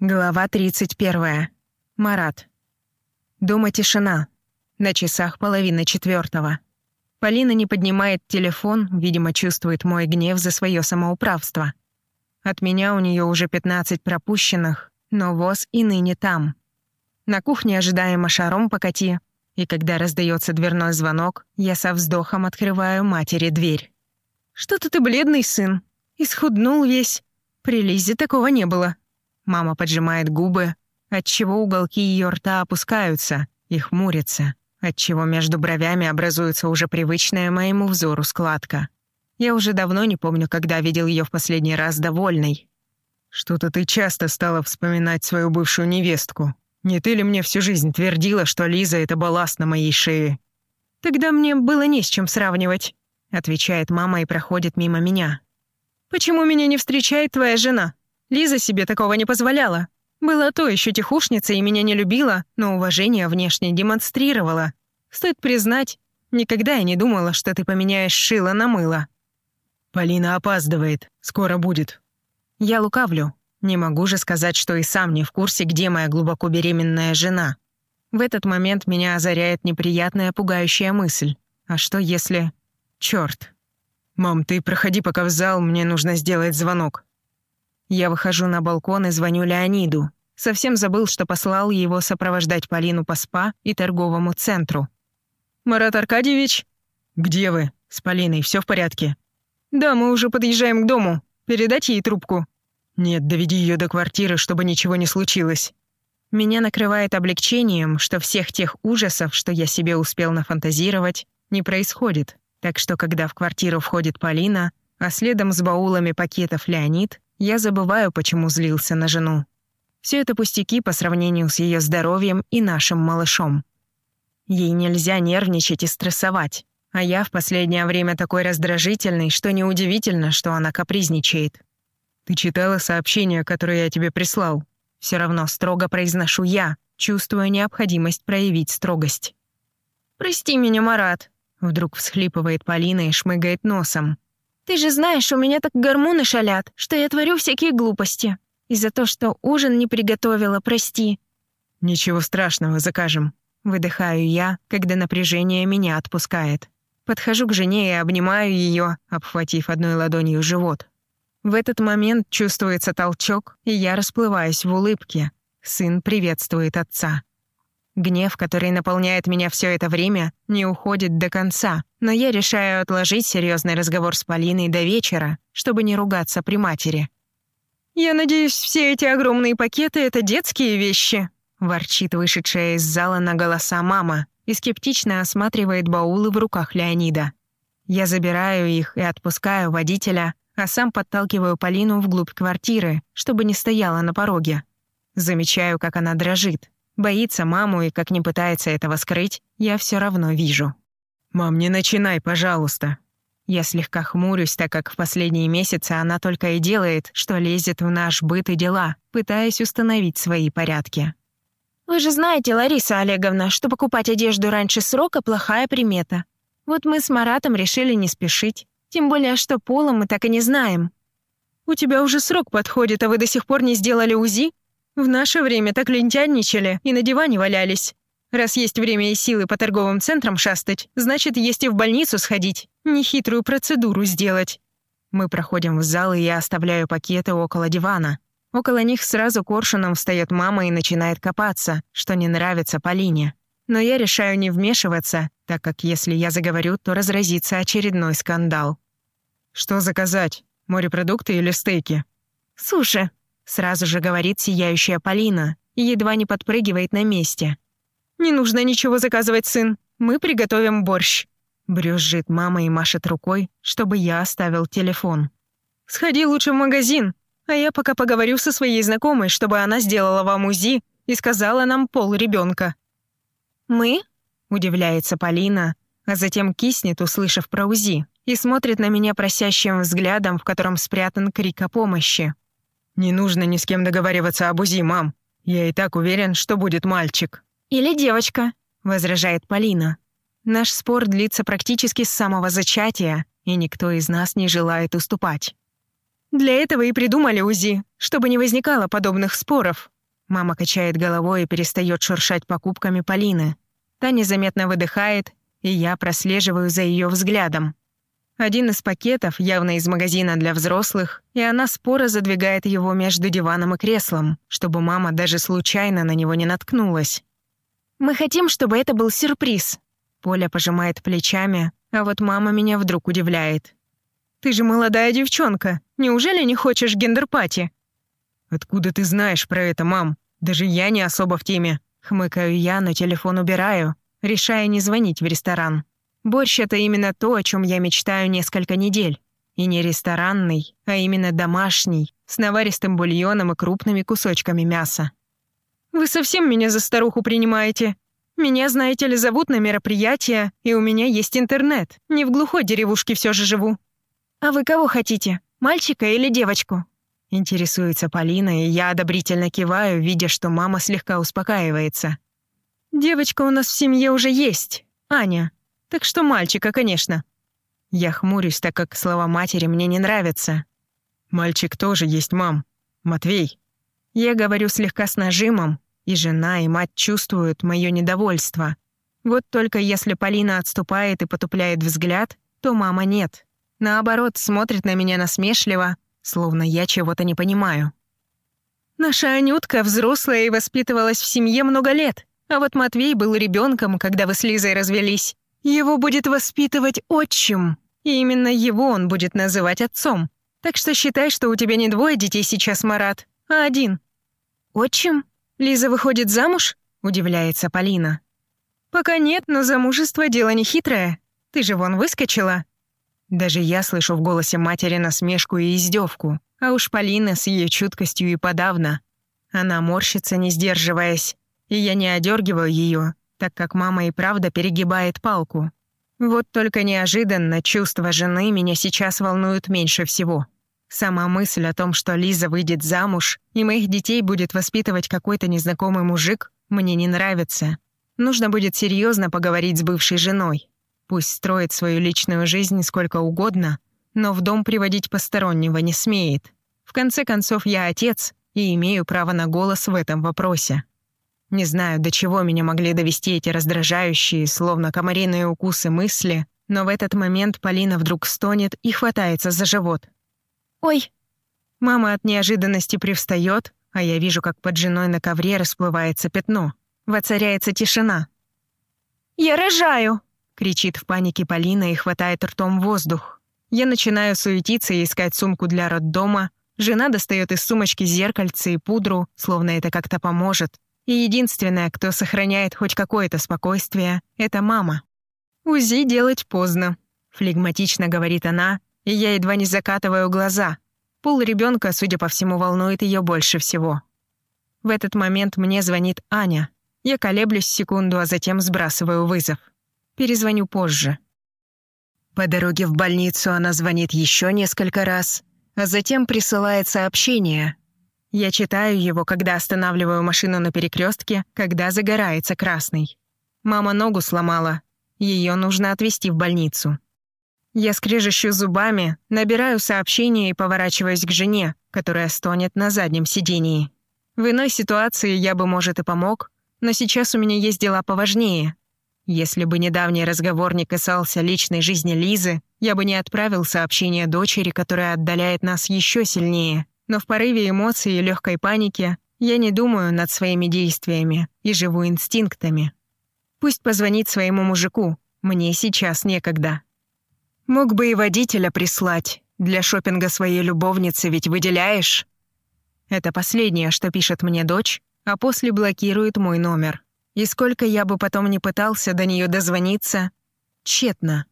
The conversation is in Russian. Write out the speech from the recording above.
Глава 31. Марат. Дома тишина. На часах половина четвертого. Полина не поднимает телефон, видимо, чувствует мой гнев за свое самоуправство. От меня у нее уже 15 пропущенных, но ВОЗ и ныне там. На кухне ожидаемо шаром покати, и когда раздается дверной звонок, я со вздохом открываю матери дверь. «Что-то ты бледный, сын. Исхуднул весь. При Лизе такого не было», Мама поджимает губы, отчего уголки ее рта опускаются и хмурятся, отчего между бровями образуется уже привычная моему взору складка. Я уже давно не помню, когда видел ее в последний раз довольной. «Что-то ты часто стала вспоминать свою бывшую невестку. Не ты ли мне всю жизнь твердила, что Лиза — это балласт на моей шее?» «Тогда мне было не с чем сравнивать», — отвечает мама и проходит мимо меня. «Почему меня не встречает твоя жена?» Лиза себе такого не позволяла. Была то еще тихушница и меня не любила, но уважение внешне демонстрировала. Стоит признать, никогда я не думала, что ты поменяешь шило на мыло. Полина опаздывает. Скоро будет. Я лукавлю. Не могу же сказать, что и сам не в курсе, где моя глубоко беременная жена. В этот момент меня озаряет неприятная пугающая мысль. А что если... Чёрт. «Мам, ты проходи пока в зал, мне нужно сделать звонок». Я выхожу на балкон и звоню Леониду. Совсем забыл, что послал его сопровождать Полину по СПА и торговому центру. «Марат Аркадьевич?» «Где вы? С Полиной все в порядке?» «Да, мы уже подъезжаем к дому. Передать ей трубку?» «Нет, доведи ее до квартиры, чтобы ничего не случилось». Меня накрывает облегчением, что всех тех ужасов, что я себе успел нафантазировать, не происходит. Так что, когда в квартиру входит Полина, а следом с баулами пакетов Леонид, я забываю, почему злился на жену. Все это пустяки по сравнению с ее здоровьем и нашим малышом. Ей нельзя нервничать и стрессовать, а я в последнее время такой раздражительный, что неудивительно, что она капризничает. «Ты читала сообщение, которое я тебе прислал?» Все равно строго произношу я, чувствуя необходимость проявить строгость. «Прости меня, Марат», — вдруг всхлипывает Полина и шмыгает носом. Ты же знаешь, у меня так гормоны шалят, что я творю всякие глупости. И за то, что ужин не приготовила, прости». «Ничего страшного, закажем». Выдыхаю я, когда напряжение меня отпускает. Подхожу к жене и обнимаю ее, обхватив одной ладонью живот. В этот момент чувствуется толчок, и я расплываюсь в улыбке. Сын приветствует отца. Гнев, который наполняет меня все это время, не уходит до конца, но я решаю отложить серьезный разговор с Полиной до вечера, чтобы не ругаться при матери. «Я надеюсь, все эти огромные пакеты — это детские вещи», — ворчит вышедшая из зала на голоса мама и скептично осматривает баулы в руках Леонида. Я забираю их и отпускаю водителя, а сам подталкиваю Полину вглубь квартиры, чтобы не стояла на пороге. Замечаю, как она дрожит. Боится маму и как не пытается этого скрыть, я все равно вижу. «Мам, не начинай, пожалуйста». Я слегка хмурюсь, так как в последние месяцы она только и делает, что лезет в наш быт и дела, пытаясь установить свои порядки. «Вы же знаете, Лариса Олеговна, что покупать одежду раньше срока — плохая примета. Вот мы с Маратом решили не спешить. Тем более, что пола мы так и не знаем». «У тебя уже срок подходит, а вы до сих пор не сделали УЗИ?» В наше время так лентянничали и на диване валялись. Раз есть время и силы по торговым центрам шастать, значит, есть и в больницу сходить, нехитрую процедуру сделать. Мы проходим в зал, и я оставляю пакеты около дивана. Около них сразу коршуном встает мама и начинает копаться, что не нравится Полине. Но я решаю не вмешиваться, так как если я заговорю, то разразится очередной скандал. «Что заказать? Морепродукты или стейки?» «Суши», Сразу же говорит сияющая Полина и едва не подпрыгивает на месте. «Не нужно ничего заказывать, сын. Мы приготовим борщ». Брюзжит мама и машет рукой, чтобы я оставил телефон. «Сходи лучше в магазин, а я пока поговорю со своей знакомой, чтобы она сделала вам УЗИ и сказала нам пол ребенка. «Мы?» — удивляется Полина, а затем киснет, услышав про УЗИ, и смотрит на меня просящим взглядом, в котором спрятан крик о помощи. «Не нужно ни с кем договариваться об УЗИ, мам. Я и так уверен, что будет мальчик». «Или девочка», — возражает Полина. «Наш спор длится практически с самого зачатия, и никто из нас не желает уступать». Для этого и придумали УЗИ, чтобы не возникало подобных споров. Мама качает головой и перестает шуршать покупками Полины. Та незаметно выдыхает, и я прослеживаю за ее взглядом. Один из пакетов явно из магазина для взрослых, и она споро задвигает его между диваном и креслом, чтобы мама даже случайно на него не наткнулась. «Мы хотим, чтобы это был сюрприз». Поля пожимает плечами, а вот мама меня вдруг удивляет. «Ты же молодая девчонка. Неужели не хочешь гендерпати?» «Откуда ты знаешь про это, мам? Даже я не особо в теме». Хмыкаю я, но телефон убираю, решая не звонить в ресторан. Борщ — это именно то, о чем я мечтаю несколько недель. И не ресторанный, а именно домашний, с наваристым бульоном и крупными кусочками мяса. «Вы совсем меня за старуху принимаете? Меня, знаете ли, зовут на мероприятие, и у меня есть интернет. Не в глухой деревушке все же живу». «А вы кого хотите, мальчика или девочку?» Интересуется Полина, и я одобрительно киваю, видя, что мама слегка успокаивается. «Девочка у нас в семье уже есть, Аня. Так что мальчика, конечно». Я хмурюсь, так как слова матери мне не нравятся. «Мальчик тоже есть, мам. Матвей». Я говорю слегка с нажимом, и жена, и мать чувствуют мое недовольство. Вот только если Полина отступает и потупляет взгляд, то мама нет. Наоборот, смотрит на меня насмешливо, словно я чего-то не понимаю. Наша Анютка взрослая и воспитывалась в семье много лет, а вот Матвей был ребенком, когда вы с Лизой развелись. Его будет воспитывать отчим, и именно его он будет называть отцом. Так что считай, что у тебя не двое детей сейчас, Марат, а один. Отчим? Лиза выходит замуж? Удивляется Полина. Пока нет, но замужество дело не хитрое. Ты же вон выскочила. Даже я слышу в голосе матери насмешку и издевку, а уж Полина с ее чуткостью и подавно. Она морщится, не сдерживаясь, и я не одергиваю ее, так как мама и правда перегибает палку. Вот только неожиданно чувства жены меня сейчас волнуют меньше всего. Сама мысль о том, что Лиза выйдет замуж, и моих детей будет воспитывать какой-то незнакомый мужик, мне не нравится. Нужно будет серьезно поговорить с бывшей женой. Пусть строит свою личную жизнь сколько угодно, но в дом приводить постороннего не смеет. В конце концов, я отец и имею право на голос в этом вопросе. Не знаю, до чего меня могли довести эти раздражающие, словно комариные укусы мысли, но в этот момент Полина вдруг стонет и хватается за живот. «Ой!» Мама от неожиданности привстает, а я вижу, как под женой на ковре расплывается пятно. Воцаряется тишина. «Я рожаю!» — кричит в панике Полина и хватает ртом воздух. Я начинаю суетиться и искать сумку для роддома. Жена достает из сумочки зеркальце и пудру, словно это как-то поможет. И единственная, кто сохраняет хоть какое-то спокойствие, это мама. «УЗИ делать поздно», — флегматично говорит она, и я едва не закатываю глаза. Пол ребенка, судя по всему, волнует ее больше всего. В этот момент мне звонит Аня. Я колеблюсь секунду, а затем сбрасываю вызов. Перезвоню позже. По дороге в больницу она звонит еще несколько раз, а затем присылает сообщение, я читаю его, когда останавливаю машину на перекрестке, когда загорается красный. Мама ногу сломала. Ее нужно отвезти в больницу. Я скрежещу зубами, набираю сообщение и поворачиваюсь к жене, которая стонет на заднем сидении. В иной ситуации я бы, может, и помог, но сейчас у меня есть дела поважнее. Если бы недавний разговор не касался личной жизни Лизы, я бы не отправил сообщение дочери, которая отдаляет нас еще сильнее но в порыве эмоций и легкой паники я не думаю над своими действиями и живу инстинктами. Пусть позвонит своему мужику, мне сейчас некогда. Мог бы и водителя прислать. Для шопинга своей любовницы ведь выделяешь. Это последнее, что пишет мне дочь, а после блокирует мой номер. И сколько я бы потом не пытался до нее дозвониться, тщетно.